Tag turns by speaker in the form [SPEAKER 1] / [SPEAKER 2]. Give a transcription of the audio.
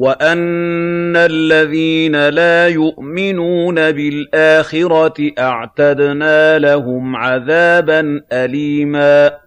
[SPEAKER 1] وَأَنَّ الَّذِينَ لَا يُؤْمِنُونَ بِالْآخِرَةِ أَعْتَدْنَا لَهُمْ عَذَابًا أَلِيمًا